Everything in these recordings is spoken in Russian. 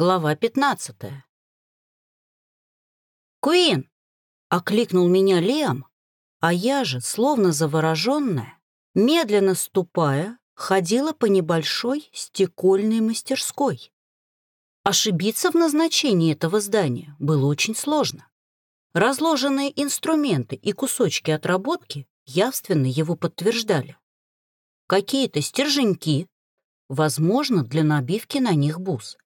Глава 15. «Куин!» — окликнул меня Лиам, а я же, словно завороженная, медленно ступая, ходила по небольшой стекольной мастерской. Ошибиться в назначении этого здания было очень сложно. Разложенные инструменты и кусочки отработки явственно его подтверждали. Какие-то стерженьки, возможно, для набивки на них бус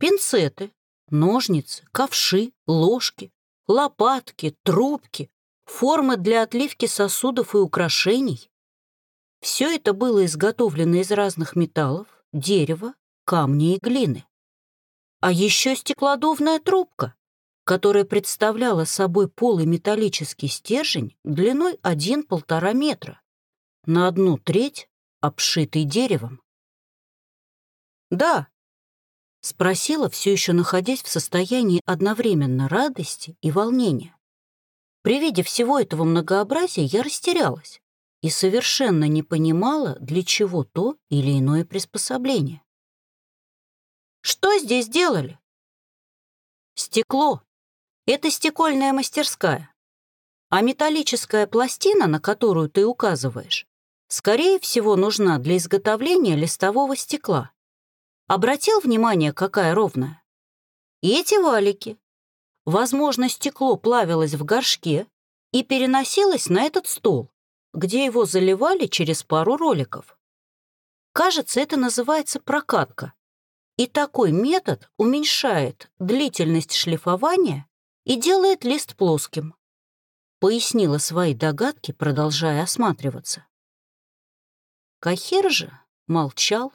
пинцеты, ножницы, ковши, ложки, лопатки, трубки, формы для отливки сосудов и украшений. Все это было изготовлено из разных металлов, дерева, камня и глины. А еще стеклодувная трубка, которая представляла собой полый металлический стержень длиной 1-1,5 метра, на одну треть обшитый деревом. Да, Спросила, все еще находясь в состоянии одновременно радости и волнения. При виде всего этого многообразия я растерялась и совершенно не понимала, для чего то или иное приспособление. «Что здесь делали?» «Стекло. Это стекольная мастерская. А металлическая пластина, на которую ты указываешь, скорее всего, нужна для изготовления листового стекла. Обратил внимание, какая ровная? И эти валики. Возможно, стекло плавилось в горшке и переносилось на этот стол, где его заливали через пару роликов. Кажется, это называется прокатка. И такой метод уменьшает длительность шлифования и делает лист плоским. Пояснила свои догадки, продолжая осматриваться. Кахир же молчал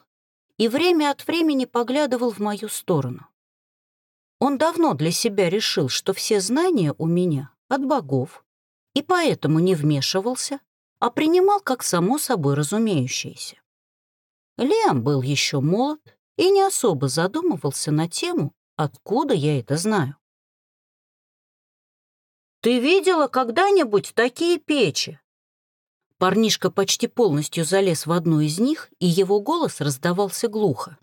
и время от времени поглядывал в мою сторону. Он давно для себя решил, что все знания у меня от богов, и поэтому не вмешивался, а принимал как само собой разумеющееся. Лиам был еще молод и не особо задумывался на тему, откуда я это знаю. «Ты видела когда-нибудь такие печи?» Парнишка почти полностью залез в одну из них, и его голос раздавался глухо.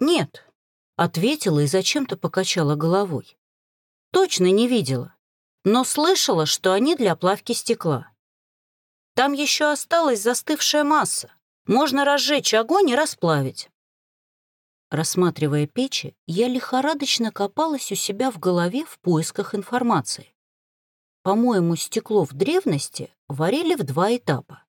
«Нет», — ответила и зачем-то покачала головой. «Точно не видела, но слышала, что они для плавки стекла. Там еще осталась застывшая масса. Можно разжечь огонь и расплавить». Рассматривая печи, я лихорадочно копалась у себя в голове в поисках информации. По-моему, стекло в древности варили в два этапа.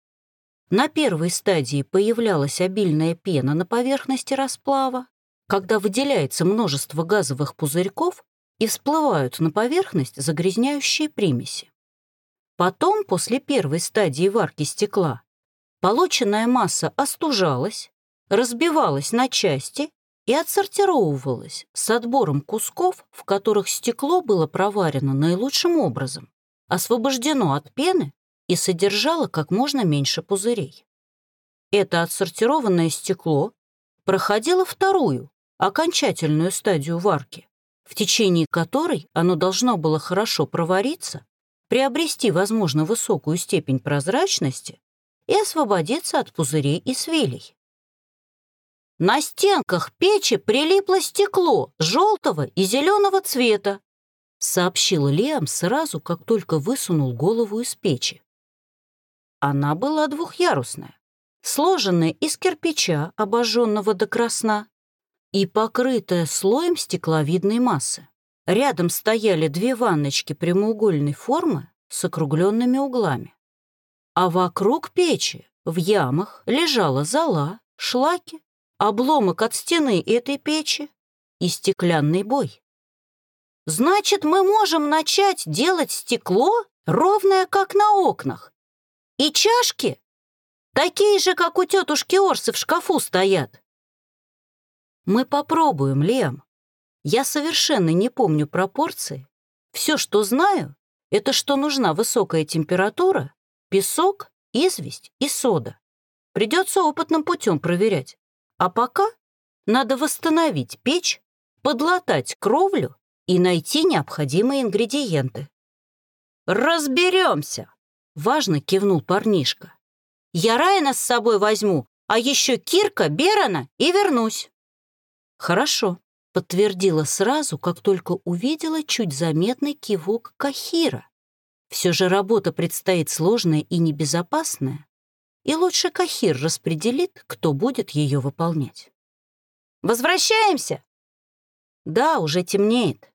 На первой стадии появлялась обильная пена на поверхности расплава, когда выделяется множество газовых пузырьков и всплывают на поверхность загрязняющие примеси. Потом, после первой стадии варки стекла, полученная масса остужалась, разбивалась на части и отсортировывалась с отбором кусков, в которых стекло было проварено наилучшим образом освобождено от пены и содержало как можно меньше пузырей. Это отсортированное стекло проходило вторую, окончательную стадию варки, в течение которой оно должно было хорошо провариться, приобрести, возможно, высокую степень прозрачности и освободиться от пузырей и свелей. На стенках печи прилипло стекло желтого и зеленого цвета, сообщил Лиам сразу, как только высунул голову из печи. Она была двухъярусная, сложенная из кирпича, обожженного до красна, и покрытая слоем стекловидной массы. Рядом стояли две ванночки прямоугольной формы с округленными углами. А вокруг печи, в ямах, лежала зола, шлаки, обломок от стены этой печи и стеклянный бой. Значит, мы можем начать делать стекло, ровное, как на окнах. И чашки такие же, как у тетушки Орсы в шкафу стоят. Мы попробуем, Лем. Я совершенно не помню пропорции. Все, что знаю, это что нужна высокая температура, песок, известь и сода. Придется опытным путем проверять. А пока надо восстановить печь, подлатать кровлю и найти необходимые ингредиенты. «Разберемся!» — важно кивнул парнишка. «Я Райана с собой возьму, а еще Кирка, Берана и вернусь». «Хорошо», Подтвердила сразу, как только увидела чуть заметный кивок Кахира. Все же работа предстоит сложная и небезопасная, и лучше Кахир распределит, кто будет ее выполнять. «Возвращаемся!» «Да, уже темнеет».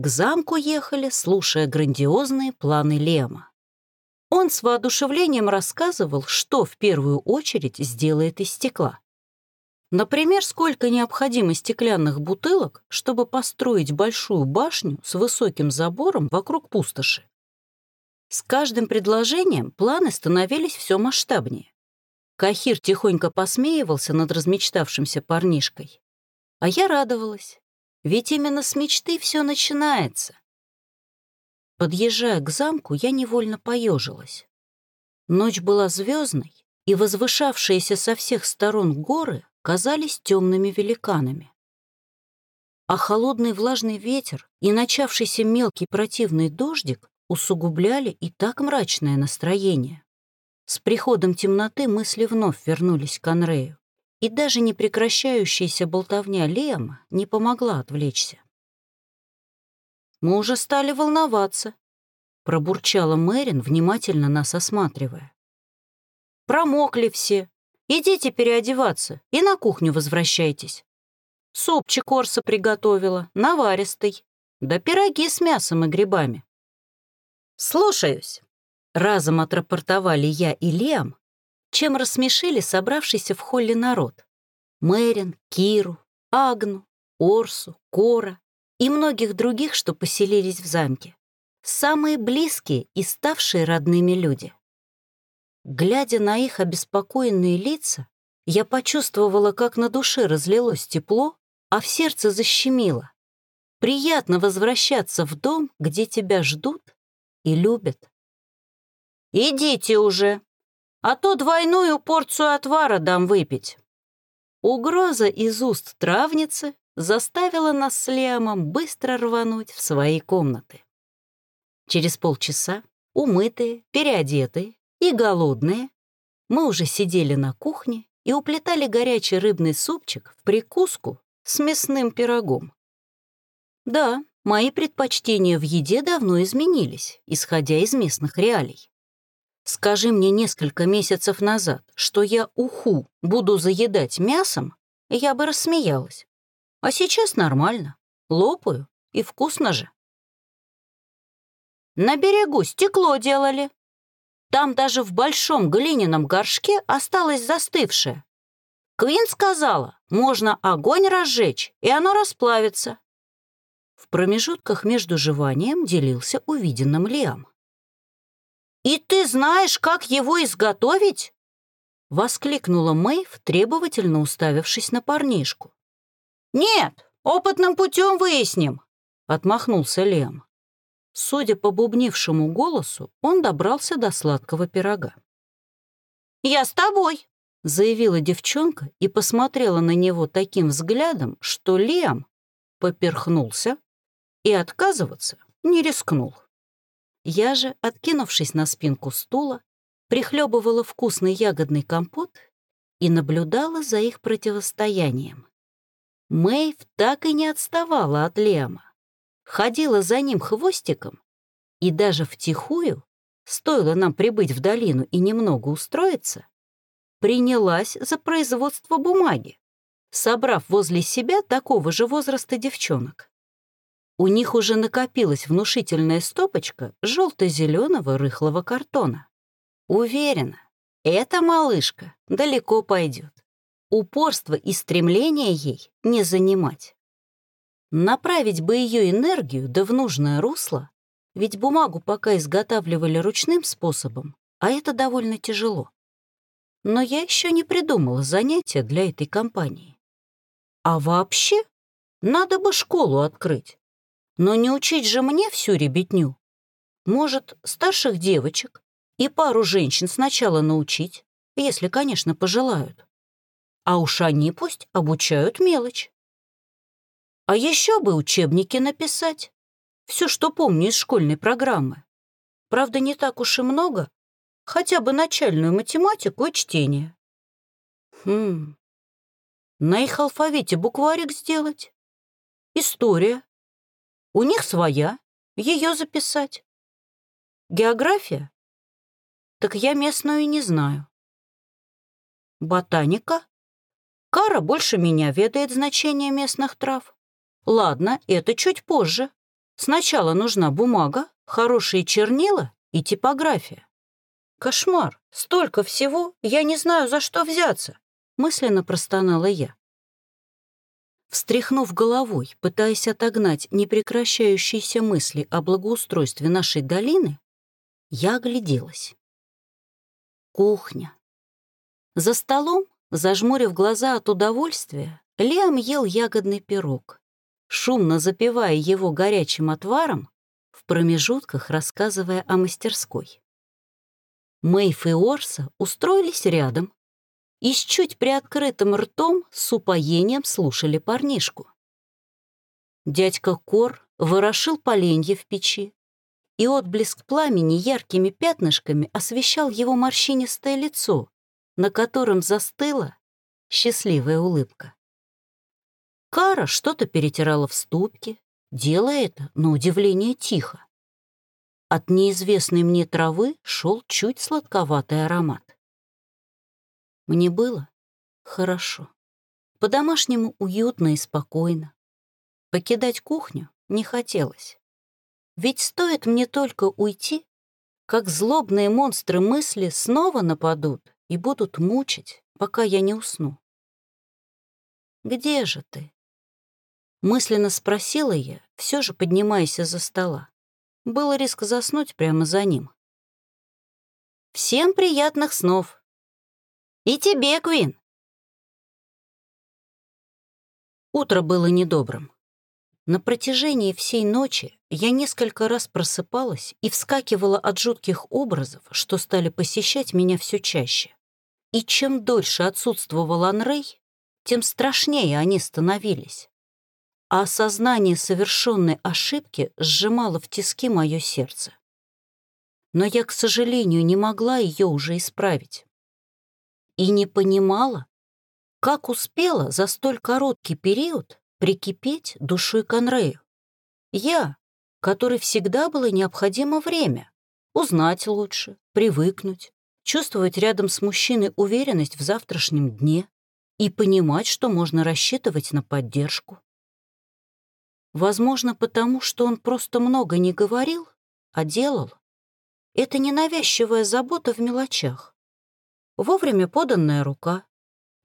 К замку ехали, слушая грандиозные планы Лема. Он с воодушевлением рассказывал, что в первую очередь сделает из стекла. Например, сколько необходимо стеклянных бутылок, чтобы построить большую башню с высоким забором вокруг пустоши. С каждым предложением планы становились все масштабнее. Кахир тихонько посмеивался над размечтавшимся парнишкой. А я радовалась, ведь именно с мечты все начинается. Подъезжая к замку, я невольно поежилась. Ночь была звездной, и возвышавшиеся со всех сторон горы казались темными великанами. А холодный влажный ветер и начавшийся мелкий противный дождик усугубляли и так мрачное настроение. С приходом темноты мысли вновь вернулись к Анрею, и даже непрекращающаяся болтовня Лема не помогла отвлечься. Мы уже стали волноваться, пробурчала Мэрин, внимательно нас осматривая. Промокли все. Идите переодеваться и на кухню возвращайтесь. Супчик Орса приготовила, наваристый. Да пироги с мясом и грибами. «Слушаюсь», — разом отрапортовали я и Лиам, чем рассмешили собравшийся в холле народ. Мэрин, Киру, Агну, Орсу, Кора и многих других, что поселились в замке. Самые близкие и ставшие родными люди. Глядя на их обеспокоенные лица, я почувствовала, как на душе разлилось тепло, а в сердце защемило. Приятно возвращаться в дом, где тебя ждут и любят. «Идите уже, а то двойную порцию отвара дам выпить». Угроза из уст травницы заставила нас с Лиамом быстро рвануть в свои комнаты. Через полчаса, умытые, переодетые и голодные, мы уже сидели на кухне и уплетали горячий рыбный супчик в прикуску с мясным пирогом. Да, мои предпочтения в еде давно изменились, исходя из местных реалий. Скажи мне несколько месяцев назад, что я уху буду заедать мясом, я бы рассмеялась. А сейчас нормально. Лопаю, и вкусно же. На берегу стекло делали. Там даже в большом глиняном горшке осталось застывшее. Квин сказала, можно огонь разжечь, и оно расплавится. В промежутках между жеванием делился увиденным Лиам. «И ты знаешь, как его изготовить?» — воскликнула Мэйв, требовательно уставившись на парнишку. «Нет, опытным путем выясним», — отмахнулся Лем. Судя по бубнившему голосу, он добрался до сладкого пирога. «Я с тобой», — заявила девчонка и посмотрела на него таким взглядом, что Лем поперхнулся и отказываться не рискнул. Я же, откинувшись на спинку стула, прихлебывала вкусный ягодный компот и наблюдала за их противостоянием. Мэйв так и не отставала от Лема, ходила за ним хвостиком и даже втихую, стоило нам прибыть в долину и немного устроиться, принялась за производство бумаги, собрав возле себя такого же возраста девчонок. У них уже накопилась внушительная стопочка желто-зеленого рыхлого картона. Уверена, эта малышка далеко пойдет. Упорство и стремление ей не занимать. Направить бы ее энергию да в нужное русло, ведь бумагу пока изготавливали ручным способом, а это довольно тяжело. Но я еще не придумала занятия для этой компании. А вообще, надо бы школу открыть. Но не учить же мне всю ребятню. Может, старших девочек и пару женщин сначала научить, если, конечно, пожелают. А уж они пусть обучают мелочь. А еще бы учебники написать. Все, что помню из школьной программы. Правда, не так уж и много. Хотя бы начальную математику и чтение. Хм. На их алфавите букварик сделать. История. У них своя, ее записать. География? Так я местную не знаю. Ботаника? Кара больше меня ведает значение местных трав. Ладно, это чуть позже. Сначала нужна бумага, хорошие чернила и типография. Кошмар, столько всего, я не знаю, за что взяться, мысленно простонала я. Встряхнув головой, пытаясь отогнать непрекращающиеся мысли о благоустройстве нашей долины, я огляделась. Кухня. За столом, зажмурив глаза от удовольствия, Лиам ел ягодный пирог, шумно запивая его горячим отваром, в промежутках рассказывая о мастерской. Мэйф и Орса устроились рядом и с чуть приоткрытым ртом с упоением слушали парнишку. Дядька Кор ворошил поленья в печи, и отблеск пламени яркими пятнышками освещал его морщинистое лицо, на котором застыла счастливая улыбка. Кара что-то перетирала в ступке, делая это, на удивление, тихо. От неизвестной мне травы шел чуть сладковатый аромат. Мне было хорошо. По-домашнему уютно и спокойно. Покидать кухню не хотелось. Ведь стоит мне только уйти, как злобные монстры мысли снова нападут и будут мучить, пока я не усну. «Где же ты?» Мысленно спросила я, все же поднимаясь из-за стола. Был риск заснуть прямо за ним. «Всем приятных снов!» «И тебе, Квин!» Утро было недобрым. На протяжении всей ночи я несколько раз просыпалась и вскакивала от жутких образов, что стали посещать меня все чаще. И чем дольше отсутствовал Анрей, тем страшнее они становились а осознание совершенной ошибки сжимало в тиски мое сердце. Но я, к сожалению, не могла ее уже исправить. И не понимала, как успела за столь короткий период прикипеть душой к Анрею. Я, которой всегда было необходимо время, узнать лучше, привыкнуть, чувствовать рядом с мужчиной уверенность в завтрашнем дне и понимать, что можно рассчитывать на поддержку. Возможно, потому что он просто много не говорил, а делал. Это ненавязчивая забота в мелочах. Вовремя поданная рука,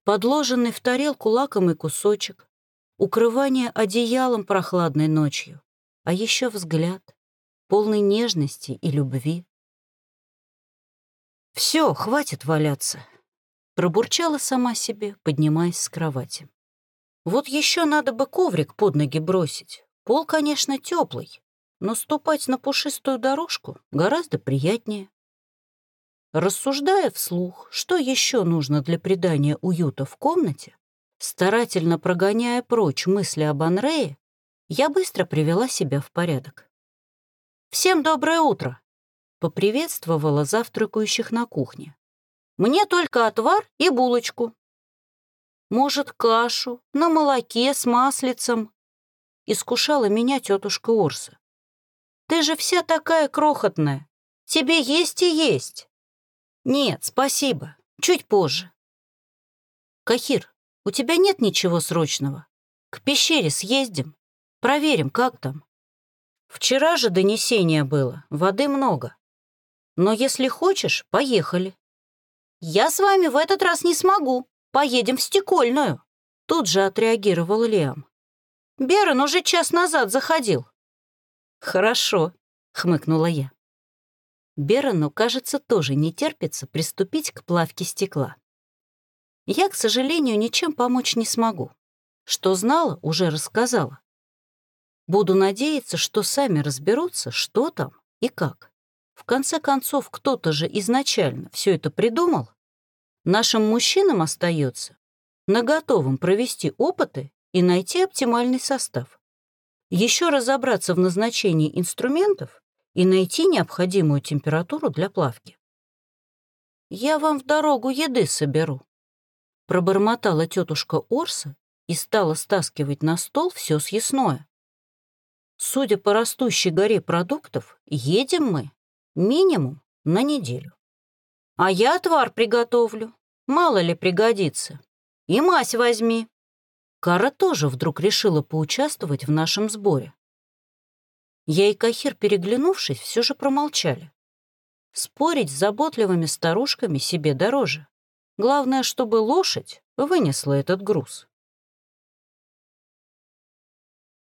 подложенный в тарелку лакомый кусочек, укрывание одеялом прохладной ночью, а еще взгляд, полный нежности и любви. «Все, хватит валяться», — пробурчала сама себе, поднимаясь с кровати. Вот еще надо бы коврик под ноги бросить. Пол, конечно, теплый, но ступать на пушистую дорожку гораздо приятнее. Рассуждая вслух, что еще нужно для придания уюта в комнате, старательно прогоняя прочь мысли об Анрее, я быстро привела себя в порядок. «Всем доброе утро!» — поприветствовала завтракающих на кухне. «Мне только отвар и булочку. Может, кашу на молоке с маслицем?» Искушала меня тетушка Урса. «Ты же вся такая крохотная. Тебе есть и есть». «Нет, спасибо. Чуть позже». «Кахир, у тебя нет ничего срочного? К пещере съездим. Проверим, как там. Вчера же донесение было, воды много. Но если хочешь, поехали». «Я с вами в этот раз не смогу», Поедем в стекольную!» Тут же отреагировал Лиам. «Берон уже час назад заходил». «Хорошо», — хмыкнула я. Берону, кажется, тоже не терпится приступить к плавке стекла. Я, к сожалению, ничем помочь не смогу. Что знала, уже рассказала. Буду надеяться, что сами разберутся, что там и как. В конце концов, кто-то же изначально все это придумал. Нашим мужчинам остается на готовом провести опыты и найти оптимальный состав. Еще разобраться в назначении инструментов и найти необходимую температуру для плавки. Я вам в дорогу еды соберу. Пробормотала тетушка Орса и стала стаскивать на стол все съестное. Судя по растущей горе продуктов, едем мы минимум на неделю. А я отвар приготовлю, мало ли пригодится. И мазь возьми. Кара тоже вдруг решила поучаствовать в нашем сборе. Я и Кахир, переглянувшись, все же промолчали. Спорить с заботливыми старушками себе дороже. Главное, чтобы лошадь вынесла этот груз.